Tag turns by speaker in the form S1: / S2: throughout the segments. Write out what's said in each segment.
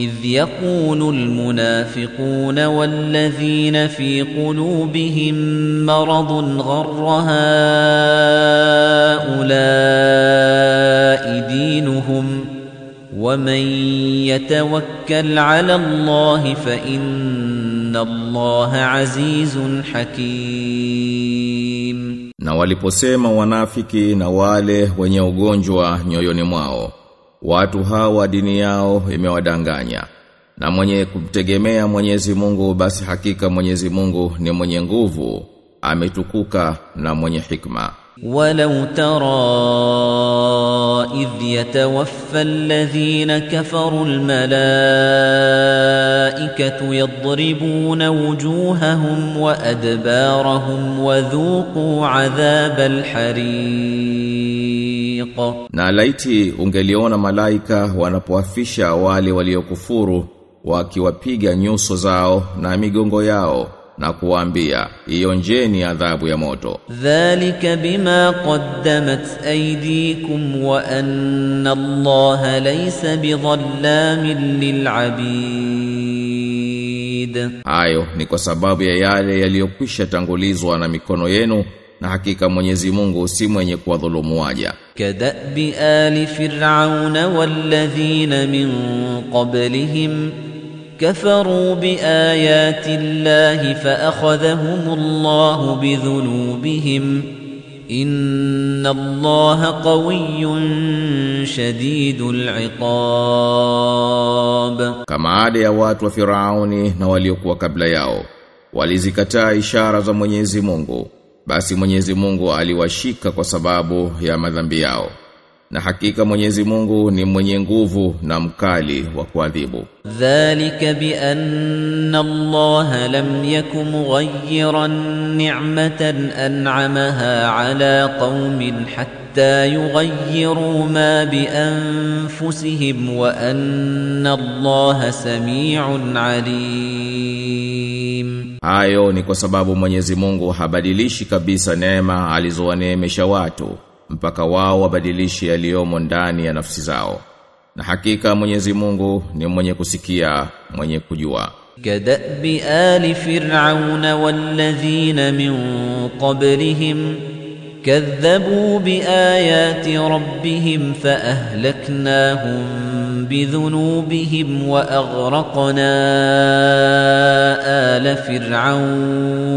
S1: إذ يقول المنافقون والذين في قلوبهم مرض غر هؤلاء دينهم ومن يتوكل على الله فإن الله عزيز حكيم.
S2: Na waliposema wale wenye ugonjwa nyoyoni mwao, watu hawa dini yao imewadanganya. Na mwenye kumtegemea Mwenyezi Mungu basi hakika Mwenyezi Mungu ni mwenye nguvu, ametukuka na mwenye hikma.
S1: ولو ترى إذ يتوفى الذين كفروا الملائكة يضربون وجوههم وأدبارهم وذوقوا عذاب الحريق
S2: Na laiti ungeliona malaika wanapoafisha wale waliokufuru wakiwapiga nyuso zao na migongo yao na kuwaambia ionjeni adhabu ya moto.
S1: ذلك بما قدمت أيديكم وأن الله ليس بظلام للعبيد
S2: Hayo ni kwa sababu ya yale yaliyokwisha tangulizwa na mikono yenu na hakika Mwenyezi Mungu si mwenye kuwadhulumu waja.
S1: Kadabi ali fir'auna walladhina min qablihim kafaru bi ayati llahi fa akhadhahum llahu bi dhunubihim. Inna allaha qawiyyun shadidul iqab,
S2: kama ada ya watu wa Firauni na waliokuwa kabla yao walizikataa ishara za Mwenyezi Mungu. basi Mwenyezi Mungu aliwashika kwa sababu ya madhambi yao na hakika Mwenyezi Mungu ni mwenye nguvu na mkali wa kuadhibu
S1: ذلك بأن الله لم يك مغيرا نعمة أنعمها على قوم حتى يغيروا ما بأنفسهم وأن الله سميع عليم
S2: Hayo ni kwa sababu Mwenyezi Mungu habadilishi kabisa neema alizowaneemesha watu mpaka wao wabadilishi yaliyomo ndani ya nafsi zao. Na hakika Mwenyezi Mungu ni mwenye kusikia, mwenye kujua.
S1: Kadabi ali Fir'auna walladhina min qablihim kadhabu biayati rabbihim faahlaknahum بذنوبهم وأغرقنا آل فرعون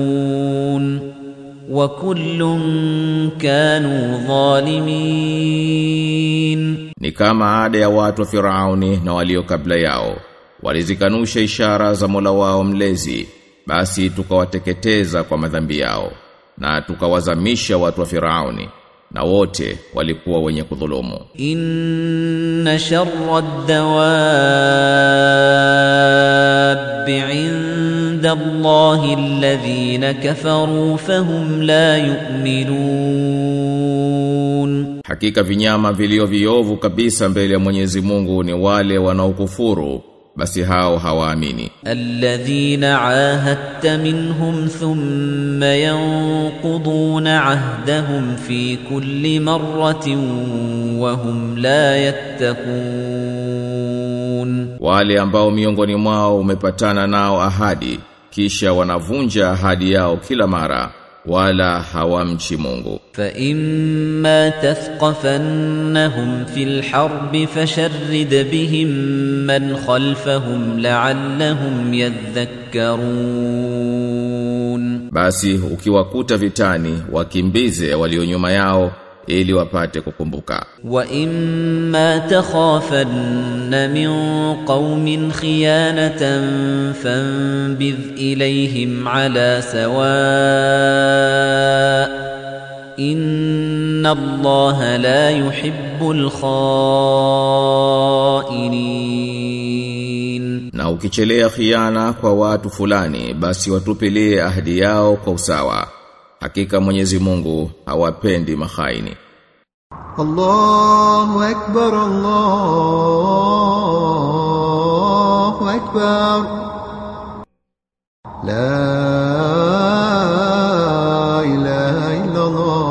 S1: وكل كانوا ظالمين
S2: Ni kama ada ya watu wa Firauni na walio kabla yao. Walizikanusha ishara za Mola wao mlezi, basi tukawateketeza kwa madhambi yao na tukawazamisha watu wa Firauni na wote walikuwa wenye kudhulumu.
S1: Inna sharra dawabi inda allahi alladhina kafaru fahum la yu'minun.
S2: Hakika vinyama vilio viovu kabisa mbele ya Mwenyezi Mungu ni wale wanaokufuru basi hao hawaamini.
S1: Alladhina ahadta minhum thumma yanquduna ahdahum fi kulli marratin wa hum la yattaqun.
S2: Wale ambao miongoni mwao umepatana nao ahadi kisha wanavunja ahadi yao kila mara wala hawamchi Mungu.
S1: Fa imma tathqafannahum fil harbi fasharrid bihim man khalfahum la'allahum yadhakkarun,
S2: basi ukiwakuta vitani wakimbize walio nyuma yao ili wapate kukumbuka.
S1: Wa imma takhafanna min qaumin khiyanatan fanbidh ilayhim ala sawa. Inna allaha la yuhibbul khainin.
S2: Na ukichelea khiana kwa watu fulani basi watupilie ahadi yao kwa usawa. Hakika Mwenyezi Mungu hawapendi mahaini
S3: الله أكبر الله أكبر لا إله إلا الله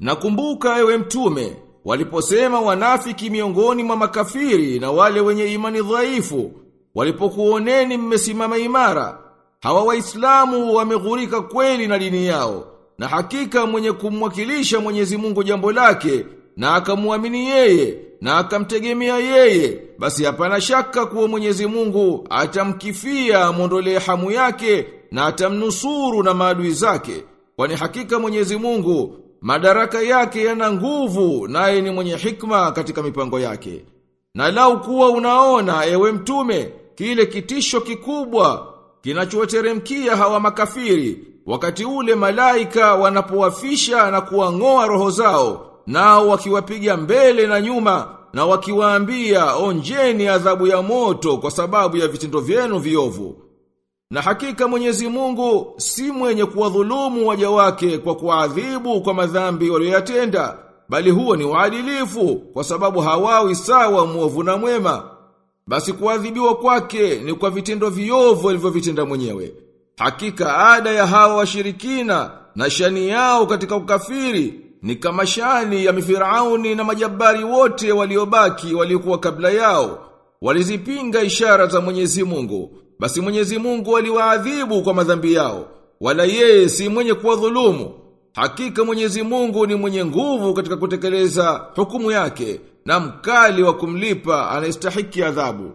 S2: Nakumbuka ewe mtume waliposema wanafiki miongoni mwa makafiri na wale wenye imani dhaifu, walipokuoneni mmesimama imara, hawa waislamu wameghurika kweli na dini yao, na hakika mwenye kumwakilisha Mwenyezi Mungu jambo lake, na akamwamini yeye, na akamtegemea yeye, basi hapana shaka kuwa Mwenyezi Mungu atamkifia mwondolee hamu yake, na atamnusuru na maadui zake, kwani hakika Mwenyezi Mungu madaraka yake yana nguvu naye ni mwenye hikma katika mipango yake. Na lau kuwa unaona ewe mtume kile kitisho kikubwa kinachowateremkia hawa makafiri wakati ule malaika wanapowafisha na kuwang'oa roho zao nao wakiwapiga mbele na nyuma na wakiwaambia onjeni adhabu ya moto kwa sababu ya vitendo vyenu viovu. Na hakika Mwenyezi Mungu si mwenye kuwadhulumu waja wake kwa kuadhibu kwa madhambi waliyotenda bali huo ni uadilifu kwa sababu hawawi sawa muovu na mwema. Basi kuadhibiwa kwake ni kwa vitendo viovu alivyovitenda mwenyewe. Hakika ada ya hawa washirikina na shani yao katika ukafiri ni kama shani ya mifirauni na majabari wote waliobaki waliokuwa kabla yao. Walizipinga ishara za Mwenyezi Mungu. Basi Mwenyezi Mungu aliwaadhibu kwa madhambi yao, wala yeye si mwenye kuwadhulumu. Hakika Mwenyezi Mungu ni mwenye nguvu katika kutekeleza hukumu yake na mkali wa kumlipa anayestahiki adhabu.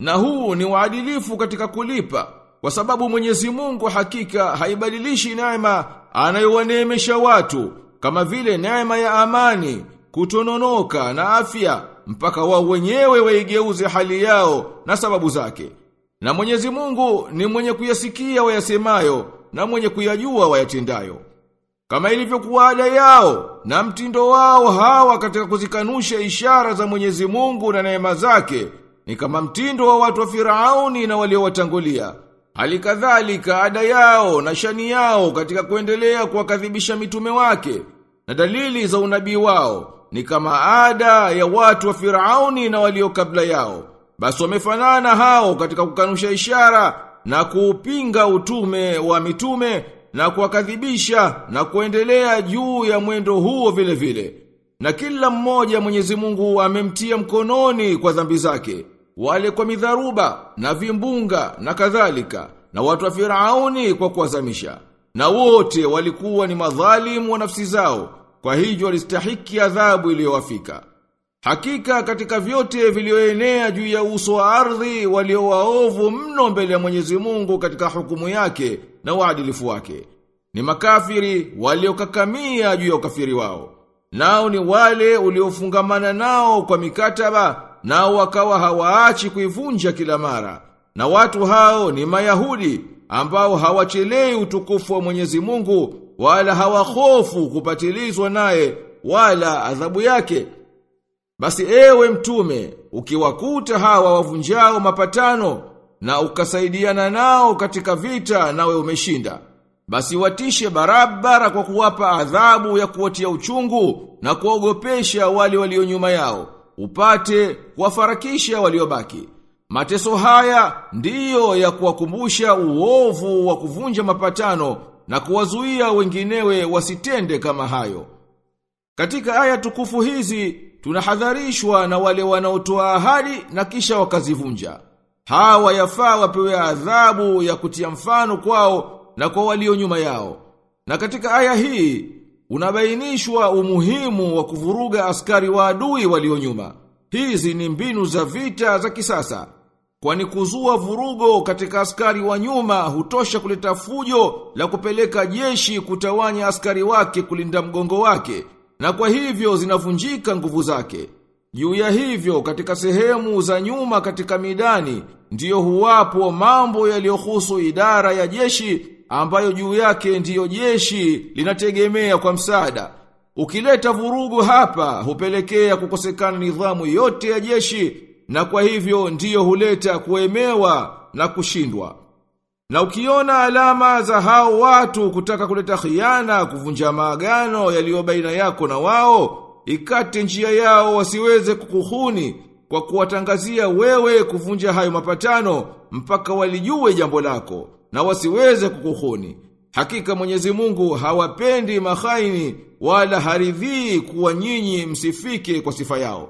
S2: Na huu ni waadilifu katika kulipa, kwa sababu Mwenyezi Mungu hakika haibadilishi neema anayowaneemesha watu, kama vile neema ya amani, kutononoka na afya, mpaka wao wenyewe waigeuze hali yao na sababu zake. Na Mwenyezi Mungu ni mwenye kuyasikia wayasemayo na mwenye kuyajua wayatendayo. Kama ilivyokuwa ada yao na mtindo wao hawa katika kuzikanusha ishara za Mwenyezi Mungu na neema zake ni kama mtindo wa watu wa Firauni na waliowatangulia. Halikadhalika ada yao na shani yao katika kuendelea kuwakadhibisha mitume wake na dalili za unabii wao ni kama ada ya watu wa Firauni na walio kabla yao. Basi wamefanana hao katika kukanusha ishara na kuupinga utume wa mitume na kuwakadhibisha na kuendelea juu ya mwendo huo vile vile. Na kila mmoja Mwenyezi Mungu amemtia mkononi kwa dhambi zake, wale kwa midharuba na vimbunga na kadhalika, na watu wa Firauni kwa kuwazamisha. Na wote walikuwa ni madhalimu wa nafsi zao, kwa hivyo walistahiki adhabu iliyowafika. Hakika katika vyote vilioenea juu ya uso wa ardhi walio waovu mno mbele ya Mwenyezi Mungu katika hukumu yake na uadilifu wake. Ni makafiri waliokakamia juu ya ukafiri wao. Nao ni wale uliofungamana nao kwa mikataba nao wakawa hawaachi kuivunja kila mara. Na watu hao ni Mayahudi ambao hawachelei utukufu wa Mwenyezi Mungu wala hawahofu kupatilizwa naye wala adhabu yake. Basi ewe mtume, ukiwakuta hawa wavunjao mapatano na ukasaidiana nao katika vita nawe umeshinda. Basi watishe barabara kwa kuwapa adhabu ya kuwatia uchungu na kuogopesha wale walio nyuma yao, upate kuwafarakisha waliobaki. Mateso haya ndiyo ya kuwakumbusha uovu wa kuvunja mapatano na kuwazuia wenginewe wasitende kama hayo. Katika aya tukufu hizi tunahadharishwa na wale wanaotoa ahadi na kisha wakazivunja. Hawa yafaa wapewe adhabu ya kutia mfano kwao na kwa walio nyuma yao. Na katika aya hii unabainishwa umuhimu wa kuvuruga askari wa adui walio nyuma. Hizi ni mbinu za vita za kisasa. Kwani kuzua vurugo katika askari wa nyuma hutosha kuleta fujo la kupeleka jeshi kutawanya askari wake kulinda mgongo wake na kwa hivyo zinavunjika nguvu zake. Juu ya hivyo katika sehemu za nyuma katika midani ndiyo huwapo mambo yaliyohusu idara ya jeshi ambayo juu yake ndiyo jeshi linategemea kwa msaada. Ukileta vurugu hapa hupelekea kukosekana nidhamu yote ya jeshi na kwa hivyo ndiyo huleta kuemewa na kushindwa. Na ukiona alama za hao watu kutaka kuleta khiana kuvunja maagano yaliyo baina yako na wao, ikate njia yao wasiweze kukuhuni kwa kuwatangazia wewe kuvunja hayo mapatano mpaka walijue jambo lako na wasiweze kukuhuni. Hakika Mwenyezi Mungu hawapendi mahaini wala haridhii kuwa nyinyi msifike kwa sifa yao